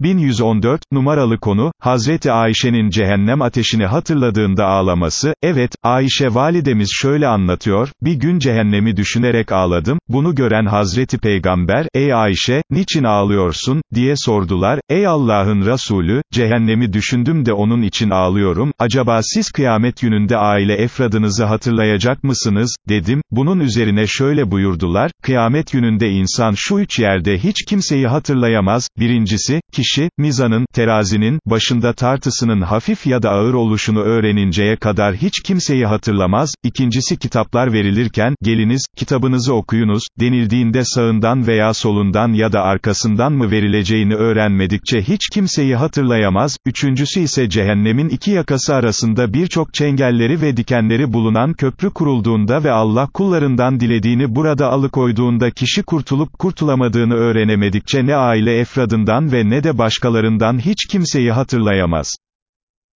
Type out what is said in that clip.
1114, numaralı konu, Hazreti Ayşe'nin cehennem ateşini hatırladığında ağlaması, evet, Ayşe validemiz şöyle anlatıyor, bir gün cehennemi düşünerek ağladım, bunu gören Hazreti Peygamber, ey Ayşe, niçin ağlıyorsun, diye sordular, ey Allah'ın Resulü, cehennemi düşündüm de onun için ağlıyorum, acaba siz kıyamet gününde aile efradınızı hatırlayacak mısınız, dedim, bunun üzerine şöyle buyurdular, kıyamet gününde insan şu üç yerde hiç kimseyi hatırlayamaz, birincisi, kişi, mizanın, terazinin, başında tartısının hafif ya da ağır oluşunu öğreninceye kadar hiç kimseyi hatırlamaz, ikincisi kitaplar verilirken, geliniz, kitabınızı okuyunuz, denildiğinde sağından veya solundan ya da arkasından mı verileceğini öğrenmedikçe hiç kimseyi hatırlayamaz, üçüncüsü ise cehennemin iki yakası arasında birçok çengelleri ve dikenleri bulunan köprü kurulduğunda ve Allah kullarından dilediğini burada alıkoyduğunda kişi kurtulup kurtulamadığını öğrenemedikçe ne aile efradından ve ne de başkalarından hiç kimseyi hatırlayamaz.